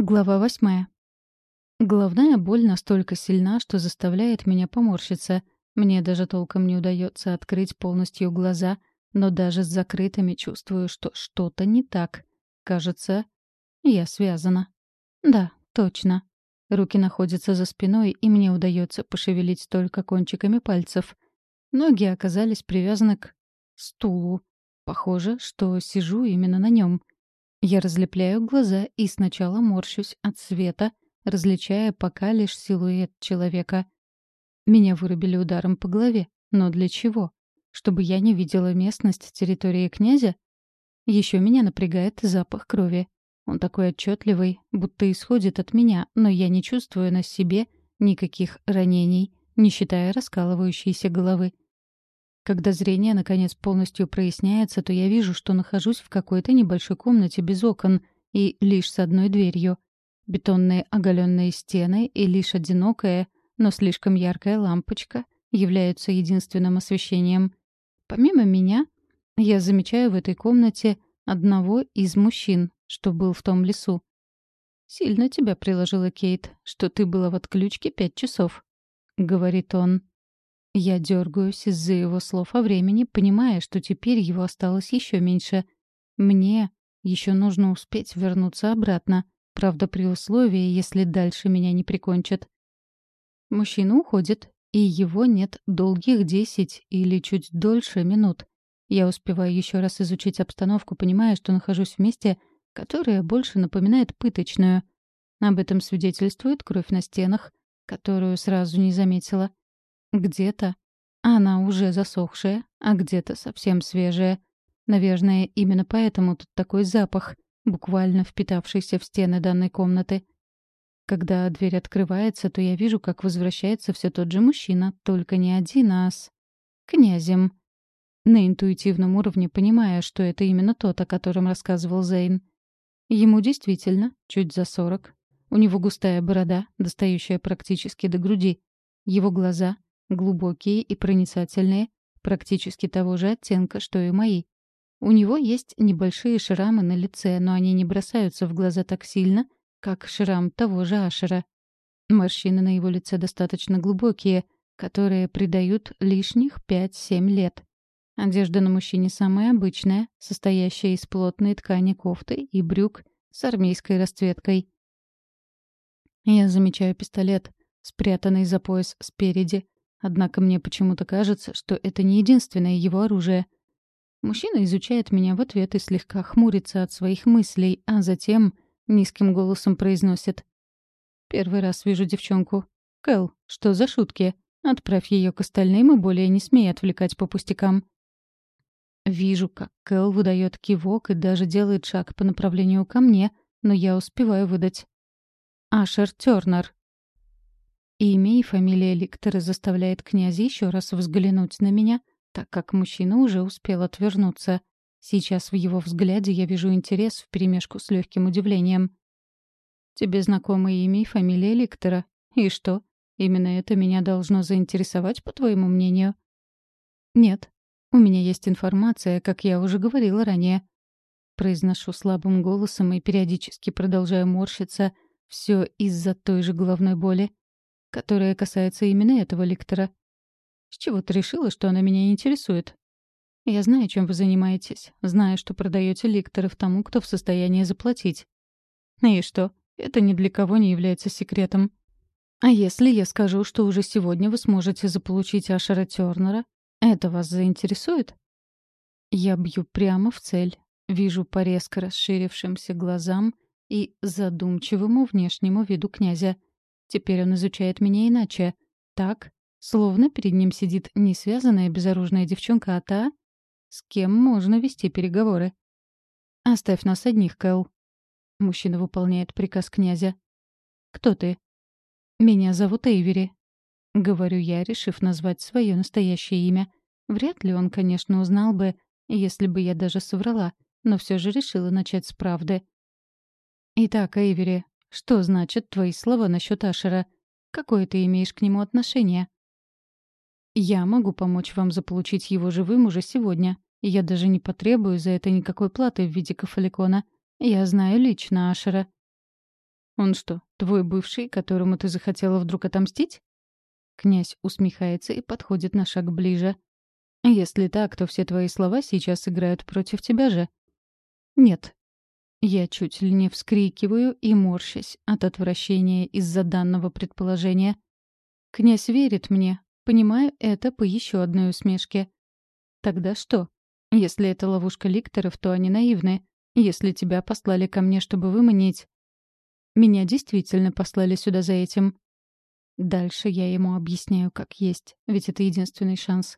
Глава восьмая. Головная боль настолько сильна, что заставляет меня поморщиться. Мне даже толком не удается открыть полностью глаза, но даже с закрытыми чувствую, что что-то не так. Кажется, я связана. Да, точно. Руки находятся за спиной, и мне удается пошевелить только кончиками пальцев. Ноги оказались привязаны к стулу. Похоже, что сижу именно на нем. Я разлепляю глаза и сначала морщусь от света, различая пока лишь силуэт человека. Меня вырубили ударом по голове. Но для чего? Чтобы я не видела местность территории князя? Еще меня напрягает запах крови. Он такой отчетливый, будто исходит от меня, но я не чувствую на себе никаких ранений, не считая раскалывающейся головы. Когда зрение, наконец, полностью проясняется, то я вижу, что нахожусь в какой-то небольшой комнате без окон и лишь с одной дверью. Бетонные оголенные стены и лишь одинокая, но слишком яркая лампочка являются единственным освещением. Помимо меня, я замечаю в этой комнате одного из мужчин, что был в том лесу. «Сильно тебя приложила Кейт, что ты была в отключке пять часов», — говорит он. Я дергаюсь из-за его слов о времени, понимая, что теперь его осталось еще меньше. Мне еще нужно успеть вернуться обратно, правда, при условии, если дальше меня не прикончат. Мужчина уходит, и его нет долгих десять или чуть дольше минут. Я успеваю еще раз изучить обстановку, понимая, что нахожусь в месте, которое больше напоминает пыточную. Об этом свидетельствует кровь на стенах, которую сразу не заметила. Где-то она уже засохшая, а где-то совсем свежая. Наверное, именно поэтому тут такой запах, буквально впитавшийся в стены данной комнаты. Когда дверь открывается, то я вижу, как возвращается все тот же мужчина, только не один, а с... князем. На интуитивном уровне понимая, что это именно тот, о котором рассказывал Зейн. Ему действительно чуть за сорок. У него густая борода, достающая практически до груди. Его глаза глубокие и проницательные, практически того же оттенка, что и мои. У него есть небольшие шрамы на лице, но они не бросаются в глаза так сильно, как шрам того же Ашера. Морщины на его лице достаточно глубокие, которые придают лишних 5-7 лет. Одежда на мужчине самая обычная, состоящая из плотной ткани кофты и брюк с армейской расцветкой. Я замечаю пистолет, спрятанный за пояс спереди, Однако мне почему-то кажется, что это не единственное его оружие. Мужчина изучает меня в ответ и слегка хмурится от своих мыслей, а затем низким голосом произносит. «Первый раз вижу девчонку. Кэл, что за шутки? Отправь ее к остальным и более не смей отвлекать по пустякам». Вижу, как Кэл выдает кивок и даже делает шаг по направлению ко мне, но я успеваю выдать. «Ашер Тёрнер». Имя и фамилия Ликтора заставляет князя еще раз взглянуть на меня, так как мужчина уже успел отвернуться. Сейчас в его взгляде я вижу интерес вперемешку с легким удивлением. «Тебе знакомы имя и фамилия Ликтора. И что? Именно это меня должно заинтересовать, по твоему мнению?» «Нет. У меня есть информация, как я уже говорила ранее». Произношу слабым голосом и периодически продолжаю морщиться, все из-за той же головной боли которая касается именно этого ликтора. С чего ты решила, что она меня интересует? Я знаю, чем вы занимаетесь. Знаю, что продаете ликторов тому, кто в состоянии заплатить. И что? Это ни для кого не является секретом. А если я скажу, что уже сегодня вы сможете заполучить Ашера Тёрнера, это вас заинтересует? Я бью прямо в цель. Вижу по резко расширившимся глазам и задумчивому внешнему виду князя — Теперь он изучает меня иначе. Так, словно перед ним сидит не связанная безоружная девчонка, а та, с кем можно вести переговоры. «Оставь нас одних, Кэл». Мужчина выполняет приказ князя. «Кто ты?» «Меня зовут Эйвери», — говорю я, решив назвать свое настоящее имя. Вряд ли он, конечно, узнал бы, если бы я даже соврала, но все же решила начать с правды. «Итак, Эйвери, что значит твои слова насчет Ашера? Какое ты имеешь к нему отношение? Я могу помочь вам заполучить его живым уже сегодня. Я даже не потребую за это никакой платы в виде кафаликона. Я знаю лично Ашера. Он что, твой бывший, которому ты захотела вдруг отомстить? Князь усмехается и подходит на шаг ближе. Если так, то все твои слова сейчас играют против тебя же. Нет. Я чуть ли не вскрикиваю и морщась от отвращения из-за данного предположения. Князь верит мне, понимаю это по еще одной усмешке. Тогда что? Если это ловушка ликторов, то они наивны. Если тебя послали ко мне, чтобы выманить... Меня действительно послали сюда за этим. Дальше я ему объясняю, как есть, ведь это единственный шанс.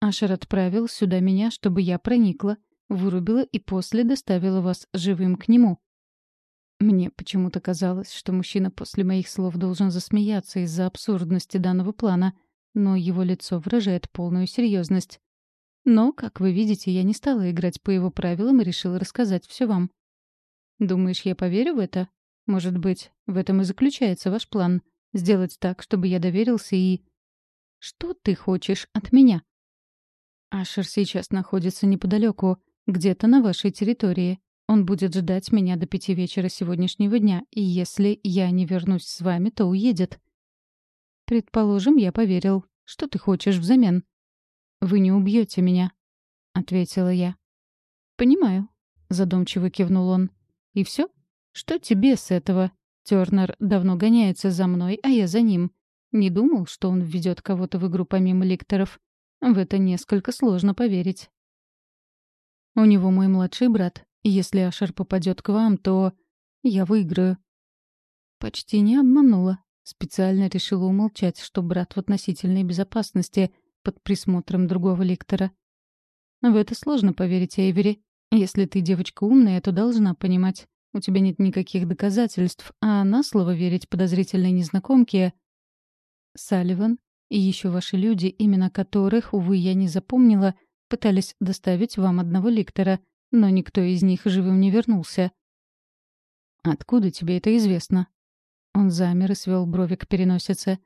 Ашер отправил сюда меня, чтобы я проникла, вырубила и после доставила вас живым к нему. Мне почему-то казалось, что мужчина после моих слов должен засмеяться из-за абсурдности данного плана, но его лицо выражает полную серьезность. Но, как вы видите, я не стала играть по его правилам и решила рассказать все вам. Думаешь, я поверю в это? Может быть, в этом и заключается ваш план? Сделать так, чтобы я доверился и... Что ты хочешь от меня? Ашер сейчас находится неподалеку, где-то на вашей территории. Он будет ждать меня до пяти вечера сегодняшнего дня, и если я не вернусь с вами, то уедет. Предположим, я поверил. Что ты хочешь взамен? Вы не убьете меня, ответила я. Понимаю, задумчиво кивнул он. И все? Что тебе с этого? Тернер давно гоняется за мной, а я за ним. Не думал, что он введет кого-то в игру помимо ликторов. В это несколько сложно поверить. У него мой младший брат. Если Ашер попадет к вам, то я выиграю. Почти не обманула. Специально решила умолчать, что брат в относительной безопасности под присмотром другого ликтора. В это сложно поверить, Эйвери. Если ты девочка умная, то должна понимать. У тебя нет никаких доказательств, а на слово верить подозрительной незнакомке... Салливан и еще ваши люди, имена которых, увы, я не запомнила, пытались доставить вам одного ликтора, но никто из них живым не вернулся. «Откуда тебе это известно?» Он замер и свел брови к переносице.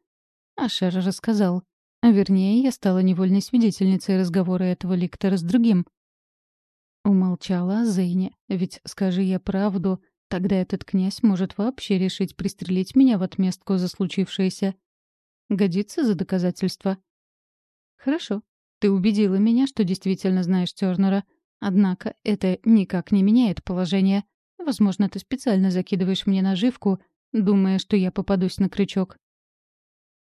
Ашер рассказал. Вернее, я стала невольной свидетельницей разговора этого ликтора с другим. Умолчала о Зейне, ведь, скажи я правду, тогда этот князь может вообще решить пристрелить меня в отместку за случившееся. Годится за доказательство? Хорошо, ты убедила меня, что действительно знаешь Тёрнера. Однако это никак не меняет положение. Возможно, ты специально закидываешь мне наживку, думая, что я попадусь на крючок.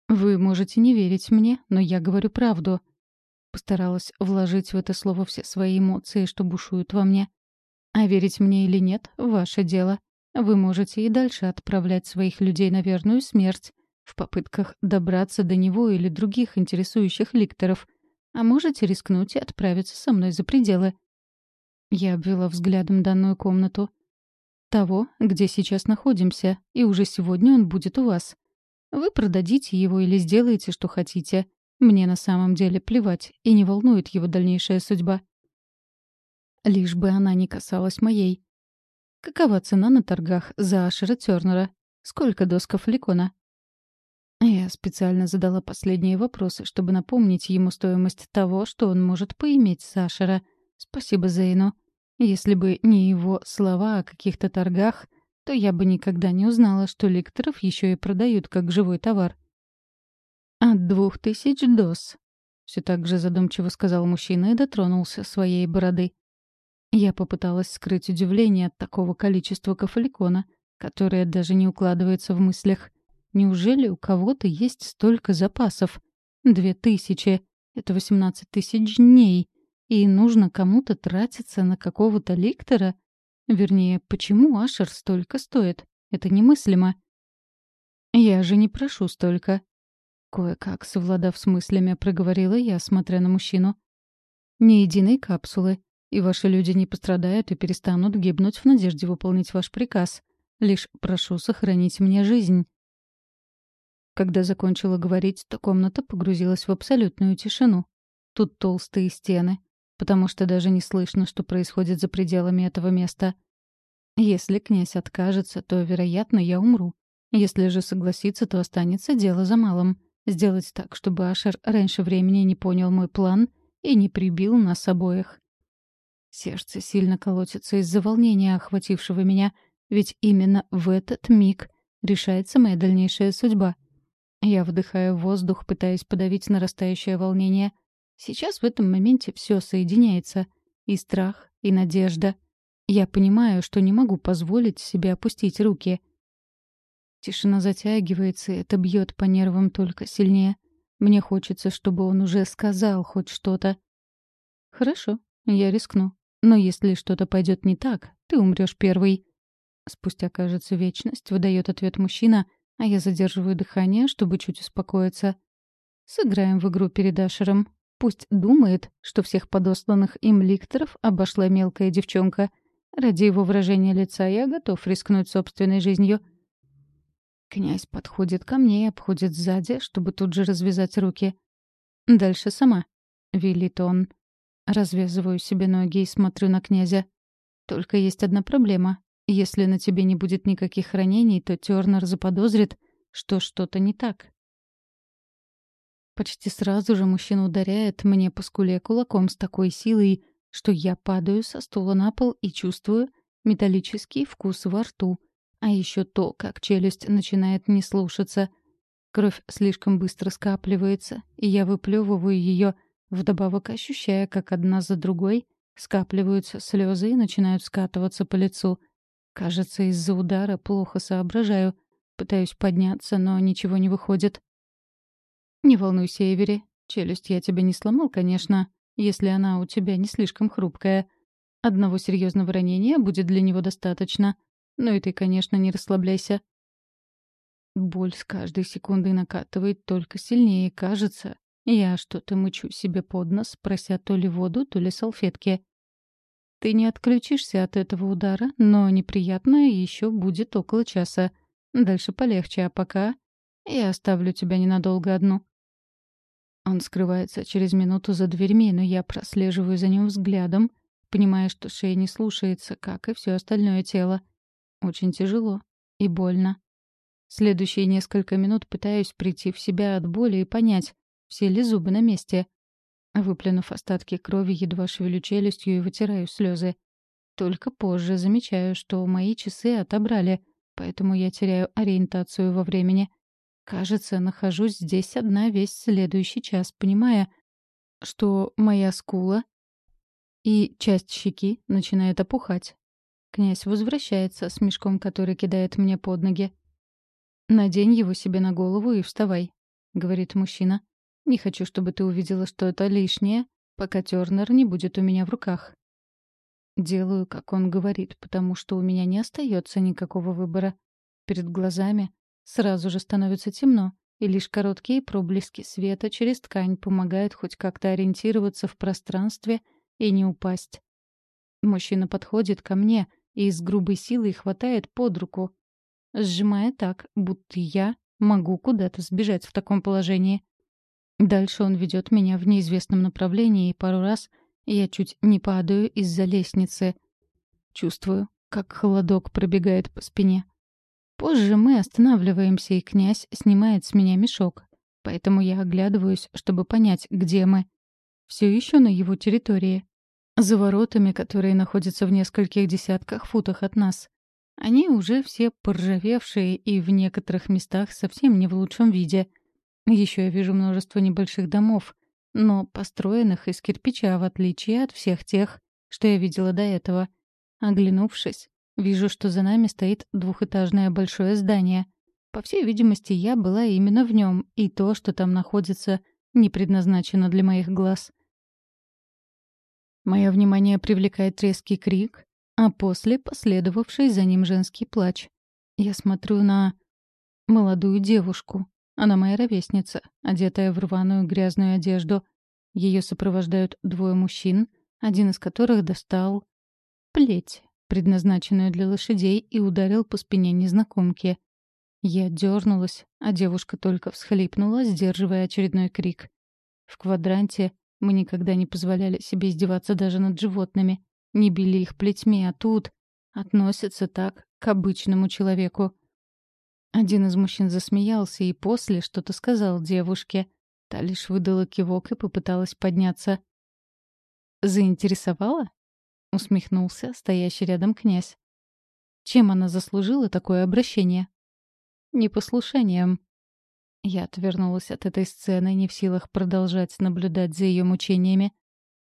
Вы можете не верить мне, но я говорю правду. Постаралась вложить в это слово все свои эмоции, что бушуют во мне. А верить мне или нет — ваше дело. Вы можете и дальше отправлять своих людей на верную смерть в попытках добраться до него или других интересующих ликторов, а можете рискнуть и отправиться со мной за пределы. Я обвела взглядом данную комнату. Того, где сейчас находимся, и уже сегодня он будет у вас. Вы продадите его или сделаете, что хотите. Мне на самом деле плевать, и не волнует его дальнейшая судьба. Лишь бы она не касалась моей. Какова цена на торгах за Ашера Тёрнера? Сколько досков Ликона? Я специально задала последние вопросы, чтобы напомнить ему стоимость того, что он может поиметь с Ашера. Спасибо Зейну. Если бы не его слова о каких-то торгах, то я бы никогда не узнала, что ликторов еще и продают как живой товар. «От двух тысяч доз», — все так же задумчиво сказал мужчина и дотронулся своей бороды. Я попыталась скрыть удивление от такого количества кафаликона, которое даже не укладывается в мыслях. Неужели у кого-то есть столько запасов? Две тысячи — это восемнадцать тысяч дней. И нужно кому-то тратиться на какого-то ликтора? Вернее, почему Ашер столько стоит? Это немыслимо. Я же не прошу столько. Кое-как, совладав с мыслями, проговорила я, смотря на мужчину. «Ни единой капсулы, и ваши люди не пострадают и перестанут гибнуть в надежде выполнить ваш приказ. Лишь прошу сохранить мне жизнь». Когда закончила говорить, то комната погрузилась в абсолютную тишину. Тут толстые стены, потому что даже не слышно, что происходит за пределами этого места. Если князь откажется, то, вероятно, я умру. Если же согласится, то останется дело за малым — Сделать так, чтобы Ашер раньше времени не понял мой план и не прибил нас обоих. Сердце сильно колотится из-за волнения, охватившего меня, Ведь именно в этот миг решается моя дальнейшая судьба. Я вдыхаю воздух, пытаясь подавить нарастающее волнение. Сейчас в этом моменте все соединяется. И страх, и надежда. Я понимаю, что не могу позволить себе опустить руки. Тишина затягивается, и это бьет по нервам только сильнее. Мне хочется, чтобы он уже сказал хоть что-то. Хорошо, я рискну. Но если что-то пойдет не так, ты умрешь первый. Спустя, кажется, вечность выдает ответ мужчина, а я задерживаю дыхание, чтобы чуть успокоиться. Сыграем в игру перед Ашером. Пусть думает, что всех подосланных им ликторов обошла мелкая девчонка. Ради его выражения лица я готов рискнуть собственной жизнью. Князь подходит ко мне и обходит сзади, чтобы тут же развязать руки. «Дальше сама», — велит он. Развязываю себе ноги и смотрю на князя. Только есть одна проблема. Если на тебе не будет никаких ранений, то Тёрнер заподозрит, что что-то не так. Почти сразу же мужчина ударяет мне по скуле кулаком с такой силой, что я падаю со стула на пол и чувствую металлический вкус во рту. А еще то, как челюсть начинает не слушаться. Кровь слишком быстро скапливается, и я выплевываю ее вдобавок ощущая, как одна за другой скапливаются слезы и начинают скатываться по лицу. Кажется, из-за удара плохо соображаю. Пытаюсь подняться, но ничего не выходит. «Не волнуйся, Эвери. Челюсть я тебе не сломал, конечно, если она у тебя не слишком хрупкая. Одного серьезного ранения будет для него достаточно. Но и ты, конечно, не расслабляйся». Боль с каждой секундой накатывает только сильнее, кажется, я что-то мычу себе под нос, прося то ли воду, то ли салфетки. Ты не отключишься от этого удара, но неприятно еще будет около часа. Дальше полегче, а пока я оставлю тебя ненадолго одну. Он скрывается через минуту за дверьми, но я прослеживаю за ним взглядом, понимая, что шея не слушается, как и все остальное тело. Очень тяжело и больно. Следующие несколько минут пытаюсь прийти в себя от боли и понять, все ли зубы на месте? Выплюнув остатки крови, едва шевелю челюстью и вытираю слезы. Только позже замечаю, что мои часы отобрали, поэтому я теряю ориентацию во времени. Кажется, нахожусь здесь одна весь следующий час, понимая, что моя скула и часть щеки начинает опухать. Князь возвращается с мешком, который кидает мне под ноги. «Надень его себе на голову и вставай», — говорит мужчина. Не хочу, чтобы ты увидела что это лишнее, пока Тёрнер не будет у меня в руках. Делаю, как он говорит, потому что у меня не остается никакого выбора. Перед глазами сразу же становится темно, и лишь короткие проблески света через ткань помогают хоть как-то ориентироваться в пространстве и не упасть. Мужчина подходит ко мне и с грубой силой хватает под руку, сжимая так, будто я могу куда-то сбежать в таком положении. Дальше он ведет меня в неизвестном направлении, и пару раз я чуть не падаю из-за лестницы. Чувствую, как холодок пробегает по спине. Позже мы останавливаемся, и князь снимает с меня мешок. Поэтому я оглядываюсь, чтобы понять, где мы. Все еще на его территории. За воротами, которые находятся в нескольких десятках футах от нас. Они уже все поржавевшие и в некоторых местах совсем не в лучшем виде — еще я вижу множество небольших домов, но построенных из кирпича, в отличие от всех тех, что я видела до этого. Оглянувшись, вижу, что за нами стоит двухэтажное большое здание. По всей видимости, я была именно в нем, и то, что там находится, не предназначено для моих глаз. Мое внимание привлекает резкий крик, а после последовавший за ним женский плач. Я смотрю на молодую девушку, она моя ровесница, одетая в рваную грязную одежду. Ее сопровождают двое мужчин, один из которых достал плеть, предназначенную для лошадей, и ударил по спине незнакомки. Я дернулась, а девушка только всхлипнула, сдерживая очередной крик. В квадранте мы никогда не позволяли себе издеваться даже над животными, не били их плетьми, а тут относятся так к обычному человеку. Один из мужчин засмеялся и после что-то сказал девушке. Та лишь выдала кивок и попыталась подняться. «Заинтересовала?» — усмехнулся стоящий рядом князь. Чем она заслужила такое обращение? Непослушанием. Я отвернулась от этой сцены, не в силах продолжать наблюдать за ее мучениями.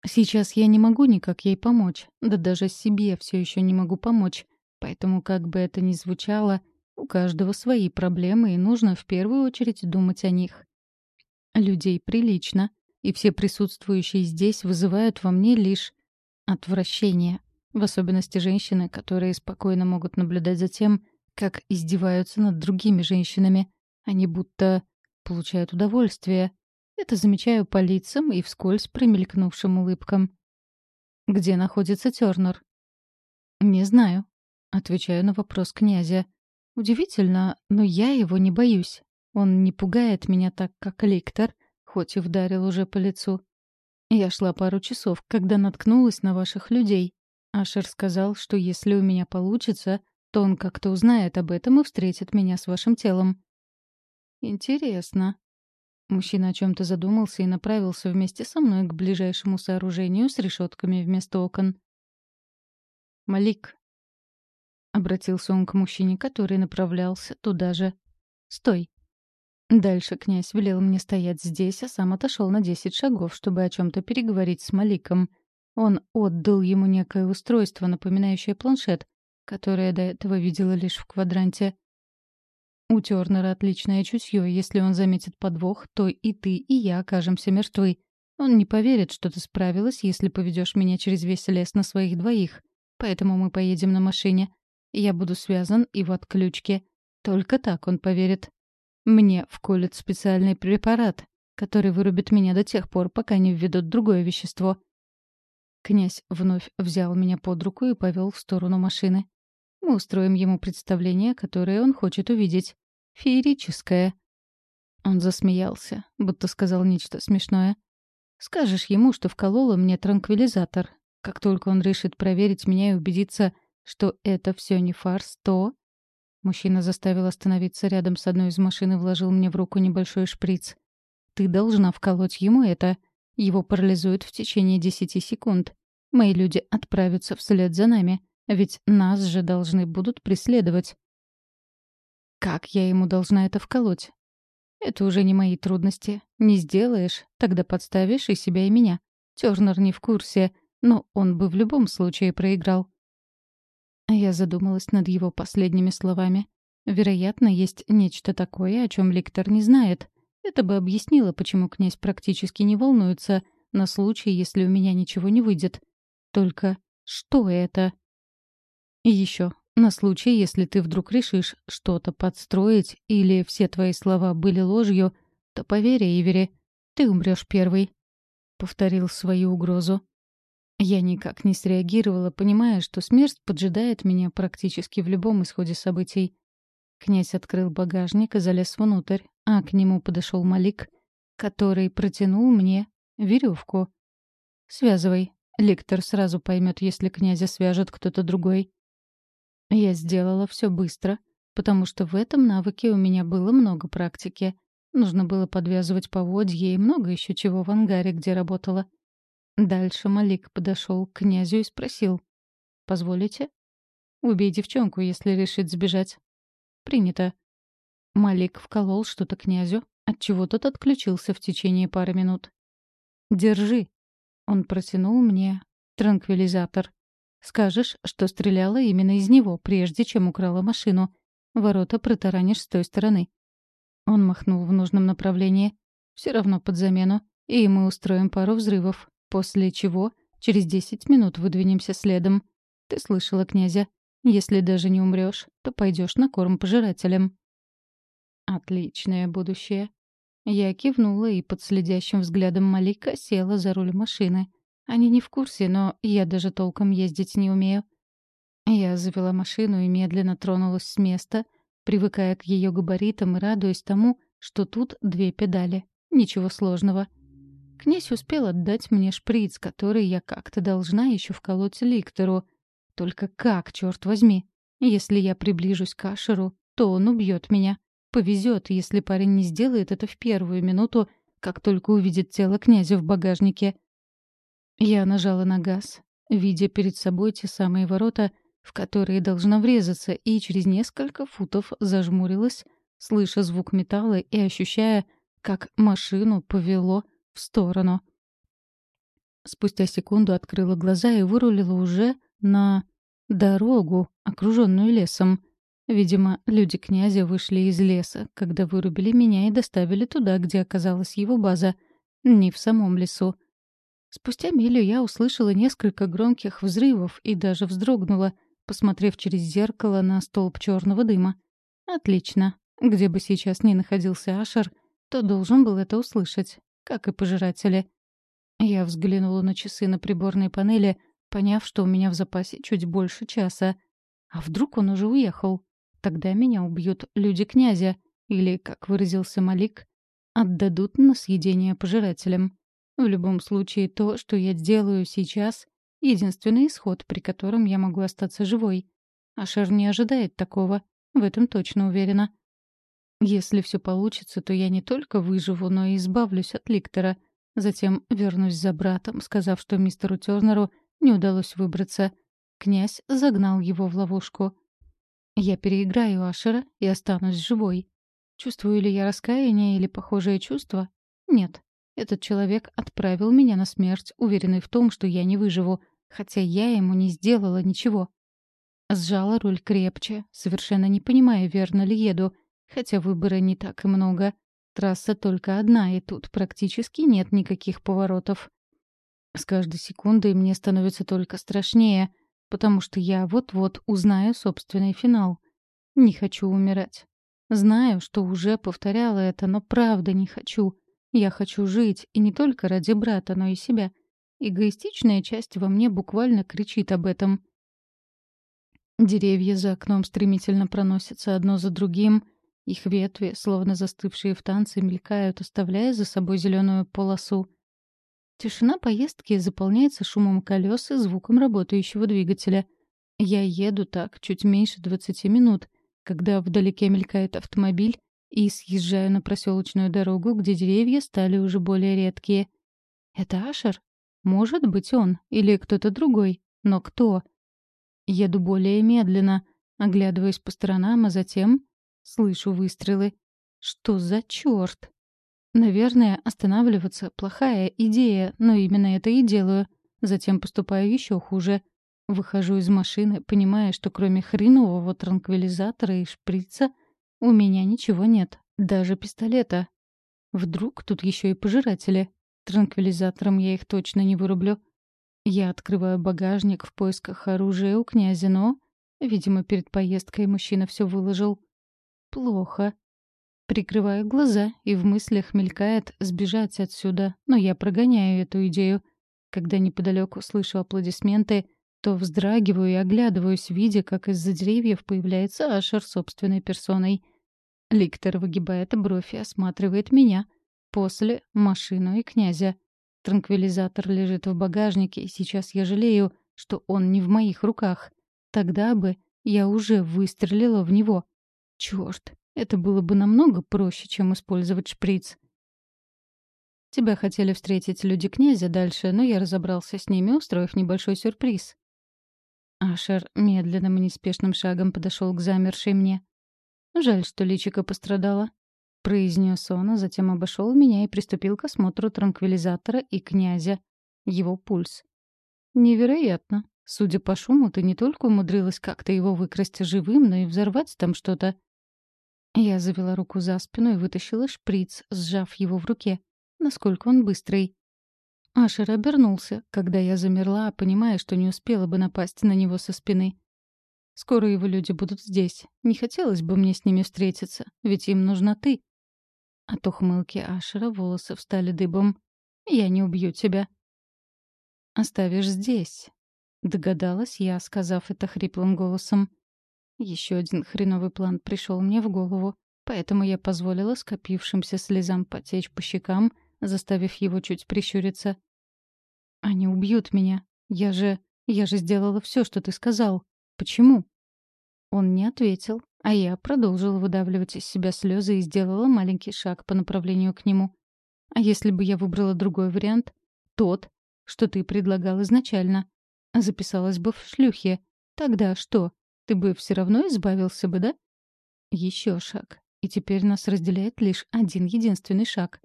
Сейчас я не могу никак ей помочь, да даже себе все еще не могу помочь, поэтому, как бы это ни звучало, у каждого свои проблемы, и нужно в первую очередь думать о них. Людей прилично, и все присутствующие здесь вызывают во мне лишь отвращение, в особенности женщины, которые спокойно могут наблюдать за тем, как издеваются над другими женщинами. Они будто получают удовольствие, это замечаю по лицам и вскользь промелькнувшим улыбкам. «Где находится Тёрнер?» «Не знаю», — отвечаю на вопрос князя. «Удивительно, но я его не боюсь. Он не пугает меня так, как Ликтор, хоть и вдарил уже по лицу. Я шла пару часов, когда наткнулась на ваших людей. Ашер сказал, что если у меня получится, то он как-то узнает об этом и встретит меня с вашим телом». «Интересно», Мужчина о чем-то задумался и направился вместе со мной к ближайшему сооружению с решетками вместо окон. «Малик», — обратился он к мужчине, который направлялся туда же. «Стой». Дальше князь велел мне стоять здесь, а сам отошел на десять шагов, чтобы о чем-то переговорить с Маликом. Он отдал ему некое устройство, напоминающее планшет, которое до этого видела лишь в квадранте. У Тёрнера отличное чутье. Если он заметит подвох, то и ты, и я окажемся мертвы. Он не поверит, что ты справилась, если поведешь меня через весь лес на своих двоих. Поэтому мы поедем на машине. Я буду связан и в отключке. Только так он поверит. Мне вколют специальный препарат, который вырубит меня до тех пор, пока не введут другое вещество. Князь вновь взял меня под руку и повел в сторону машины. Мы устроим ему представление, которое он хочет увидеть. Феерическое. Он засмеялся, будто сказал нечто смешное. Скажешь ему, что вколола мне транквилизатор. Как только он решит проверить меня и убедиться, что это все не фарс, то... Мужчина заставил остановиться рядом с одной из машин и вложил мне в руку небольшой шприц. «Ты должна вколоть ему это. Его парализует в течение десяти секунд. Мои люди отправятся вслед за нами, ведь нас же должны будут преследовать. Как я ему должна это вколоть? Это уже не мои трудности. Не сделаешь, тогда подставишь и себя, и меня. Тёрнер не в курсе, но он бы в любом случае проиграл. Я задумалась над его последними словами. Вероятно, есть нечто такое, о чем Ликтор не знает. Это бы объяснило, почему князь практически не волнуется на случай, если у меня ничего не выйдет. Только что это? И еще, на случай, если ты вдруг решишь что-то подстроить или все твои слова были ложью, то поверь, Ивери, ты умрешь первый. Повторил свою угрозу. Я никак не среагировала, понимая, что смерть поджидает меня практически в любом исходе событий. Князь открыл багажник и залез внутрь, а к нему подошел Малик, который протянул мне веревку. «Связывай. Лектор сразу поймет, если князя свяжет кто-то другой». Я сделала все быстро, потому что в этом навыке у меня было много практики. Нужно было подвязывать поводья и много еще чего в ангаре, где работала. Дальше Малик подошел к князю и спросил. «Позволите?» «Убей девчонку, если решит сбежать». «Принято». Малик вколол что-то князю, отчего тот отключился в течение пары минут. «Держи». Он протянул мне транквилизатор. Скажешь, что стреляла именно из него, прежде чем украла машину. Ворота протаранишь с той стороны. Он махнул в нужном направлении. Все равно под замену. И мы устроим пару взрывов. После чего через десять минут выдвинемся следом. Ты слышала, князя. Если даже не умрешь, то пойдешь на корм пожирателям. Отличное будущее. Я кивнула и под следящим взглядом Малика села за руль машины. Они не в курсе, но я даже толком ездить не умею. Я завела машину и медленно тронулась с места, привыкая к ее габаритам и радуясь тому, что тут две педали. Ничего сложного. Князь успел отдать мне шприц, который я как-то должна еще вколоть ликтору. Только как, черт возьми? Если я приближусь к Ашеру, то он убьет меня. Повезет, если парень не сделает это в первую минуту, как только увидит тело князя в багажнике. Я нажала на газ, видя перед собой те самые ворота, в которые должна врезаться, и через несколько футов зажмурилась, слыша звук металла и ощущая, как машину повело в сторону. Спустя секунду открыла глаза и вырулила уже на дорогу, окруженную лесом. Видимо, люди князя вышли из леса, когда вырубили меня и доставили туда, где оказалась его база. Не в самом лесу. Спустя милю я услышала несколько громких взрывов и даже вздрогнула, посмотрев через зеркало на столб черного дыма. Отлично. Где бы сейчас ни находился Ашер, то должен был это услышать, как и пожиратели. Я взглянула на часы на приборной панели, поняв, что у меня в запасе чуть больше часа. А вдруг он уже уехал? Тогда меня убьют люди князя, или, как выразился Малик, отдадут на съедение пожирателям. В любом случае, то, что я делаю сейчас, — единственный исход, при котором я могу остаться живой. Ашер не ожидает такого, в этом точно уверена. Если все получится, то я не только выживу, но и избавлюсь от Ликтора. Затем вернусь за братом, сказав, что мистеру Тернеру не удалось выбраться. Князь загнал его в ловушку. Я переиграю Ашера и останусь живой. Чувствую ли я раскаяние или похожее чувство? Нет. Этот человек отправил меня на смерть, уверенный в том, что я не выживу, хотя я ему не сделала ничего. Сжала руль крепче, совершенно не понимая, верно ли еду, хотя выбора не так и много. Трасса только одна, и тут практически нет никаких поворотов. С каждой секундой мне становится только страшнее, потому что я вот-вот узнаю собственный финал. Не хочу умирать. Знаю, что уже повторяла это, но правда не хочу. Я хочу жить, и не только ради брата, но и себя. Эгоистичная часть во мне буквально кричит об этом. Деревья за окном стремительно проносятся одно за другим — их ветви, словно застывшие в танце, мелькают, оставляя за собой зеленую полосу. Тишина поездки заполняется шумом колес и звуком работающего двигателя. Я еду так чуть меньше двадцати минут, когда вдалеке мелькает автомобиль, и съезжаю на проселочную дорогу, где деревья стали уже более редкие. Это Ашер? Может быть он или кто-то другой. Но кто? Еду более медленно, оглядываясь по сторонам, а затем Слышу выстрелы. Что за черт? Наверное, останавливаться — плохая идея, но именно это и делаю. Затем поступаю еще хуже. Выхожу из машины, понимая, что кроме хренового транквилизатора и шприца у меня ничего нет, даже пистолета. Вдруг тут еще и пожиратели. Транквилизатором я их точно не вырублю. Я открываю багажник в поисках оружия у князя, но, видимо, перед поездкой мужчина все выложил. Плохо. Прикрываю глаза, и в мыслях мелькает сбежать отсюда, но я прогоняю эту идею. Когда неподалеку слышу аплодисменты, то вздрагиваю и оглядываюсь, видя, как из-за деревьев появляется Ашер собственной персоной. Ликтор выгибает бровь и осматривает меня. После — машину и князя. Транквилизатор лежит в багажнике, и сейчас я жалею, что он не в моих руках. Тогда бы я уже выстрелила в него. Чёрт, это было бы намного проще, чем использовать шприц. Тебя хотели встретить люди князя дальше, но я разобрался с ними, устроив небольшой сюрприз. Ашер медленным и неспешным шагом подошел к замершей мне. «Жаль, что личико пострадало», — произнес он, а затем обошел меня и приступил к осмотру транквилизатора и князя. Его пульс. «Невероятно. Судя по шуму, ты не только умудрилась как-то его выкрасть живым, но и взорвать там что-то. Я завела руку за спину и вытащила шприц, сжав его в руке. Насколько он быстрый. Ашер обернулся, когда я замерла, понимая, что не успела бы напасть на него со спины. «Скоро его люди будут здесь. Не хотелось бы мне с ними встретиться, ведь им нужна ты». От ухмылки Ашера волосы встали дыбом. «Я не убью тебя». «Оставишь здесь», — догадалась я, сказав это хриплым голосом. Еще один хреновый план пришел мне в голову, поэтому я позволила скопившимся слезам потечь по щекам, заставив его чуть прищуриться. «Они убьют меня. Я же... я же сделала все, что ты сказал. Почему?» Он не ответил, а я продолжила выдавливать из себя слезы и сделала маленький шаг по направлению к нему. «А если бы я выбрала другой вариант? Тот, что ты предлагал изначально. Записалась бы в шлюхе. Тогда что? Ты бы все равно избавился бы, да? Еще шаг. И теперь нас разделяет лишь один единственный шаг.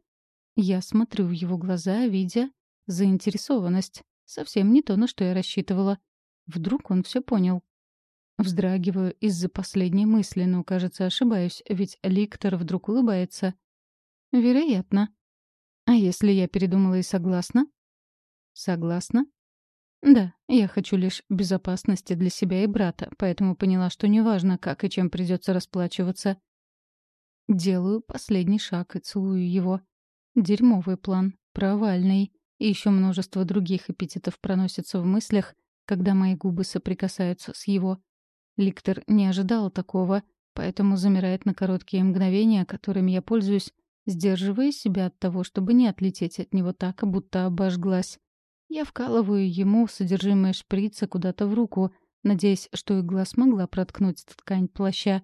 Я смотрю в его глаза, видя заинтересованность. Совсем не то, на что я рассчитывала. Вдруг он все понял. Вздрагиваю из-за последней мысли, но, кажется, ошибаюсь, ведь Ликтор вдруг улыбается. Вероятно. А если я передумала и согласна? Согласна? Да, я хочу лишь безопасности для себя и брата, поэтому поняла, что неважно, как и чем придется расплачиваться. Делаю последний шаг и целую его. Дерьмовый план, провальный. И еще множество других эпитетов проносятся в мыслях, когда мои губы соприкасаются с его. Ликтор не ожидал такого, поэтому замирает на короткие мгновения, которыми я пользуюсь, сдерживая себя от того, чтобы не отлететь от него так, будто обожглась. Я вкалываю ему содержимое шприца куда-то в руку, надеясь, что игла смогла проткнуть ткань плаща.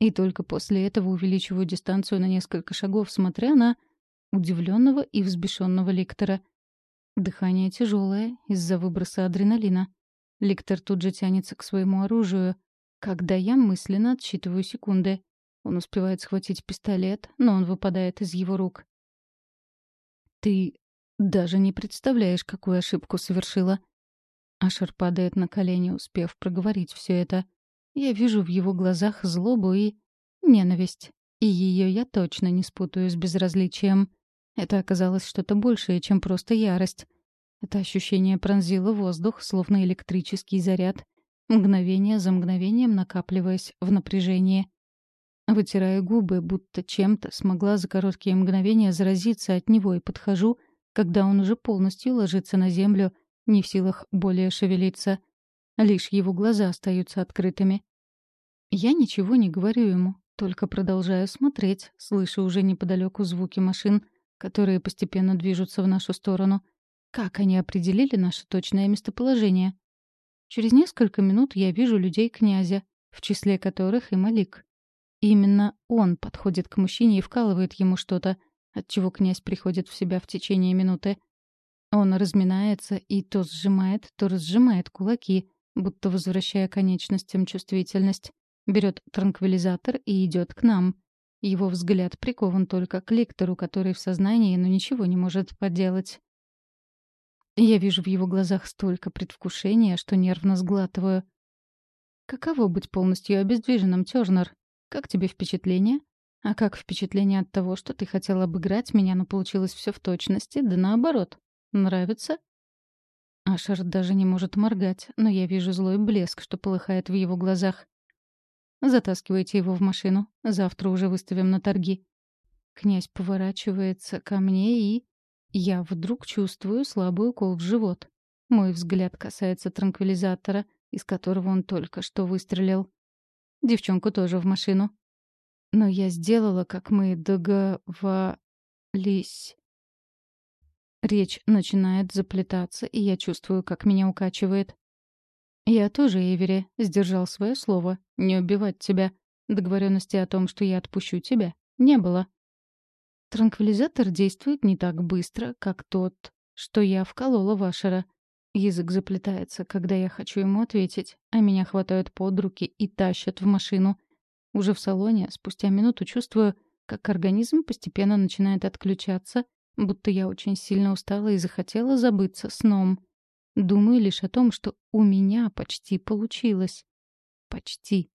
И только после этого увеличиваю дистанцию на несколько шагов, смотря на удивленного и взбешенного лектора. Дыхание тяжелое из-за выброса адреналина. Лектор тут же тянется к своему оружию, когда я мысленно отсчитываю секунды. Он успевает схватить пистолет, но он выпадает из его рук. «Ты даже не представляешь, какую ошибку совершила». Ашер падает на колени, успев проговорить все это. Я вижу в его глазах злобу и ненависть. И ее я точно не спутаю с безразличием. Это оказалось что-то большее, чем просто ярость. Это ощущение пронзило воздух, словно электрический заряд, мгновение за мгновением накапливаясь в напряжении. Вытирая губы, будто чем-то смогла за короткие мгновения заразиться от него и подхожу, когда он уже полностью ложится на землю, не в силах более шевелиться. Лишь его глаза остаются открытыми. Я ничего не говорю ему, только продолжаю смотреть, слыша уже неподалеку звуки машин, которые постепенно движутся в нашу сторону. Как они определили наше точное местоположение? Через несколько минут я вижу людей князя, в числе которых и Малик. Именно он подходит к мужчине и вкалывает ему что-то, от чего князь приходит в себя в течение минуты. Он разминается и то сжимает, то разжимает кулаки, будто возвращая конечностям чувствительность. Берет транквилизатор и идет к нам. Его взгляд прикован только к лектору, который в сознании, но ничего не может поделать. Я вижу в его глазах столько предвкушения, что нервно сглатываю. «Каково быть полностью обездвиженным, Тёрнер?» Как тебе впечатление? А как впечатление от того, что ты хотел обыграть меня, но получилось все в точности, да наоборот? Нравится? Ашер даже не может моргать, но я вижу злой блеск, что полыхает в его глазах. Затаскивайте его в машину. Завтра уже выставим на торги. Князь поворачивается ко мне и... Я вдруг чувствую слабый укол в живот. Мой взгляд касается транквилизатора, из которого он только что выстрелил. Девчонку тоже в машину. Но я сделала, как мы договорились. Речь начинает заплетаться, и я чувствую, как меня укачивает. Я тоже, Эвери, сдержал свое слово. Не убивать тебя. Договоренности о том, что я отпущу тебя, не было. Транквилизатор действует не так быстро, как тот, что я вколола Вашера. Язык заплетается, когда я хочу ему ответить, а меня хватают под руки и тащат в машину. Уже в салоне, спустя минуту чувствую, как организм постепенно начинает отключаться, будто я очень сильно устала и захотела забыться сном. Думаю лишь о том, что у меня почти получилось. Почти.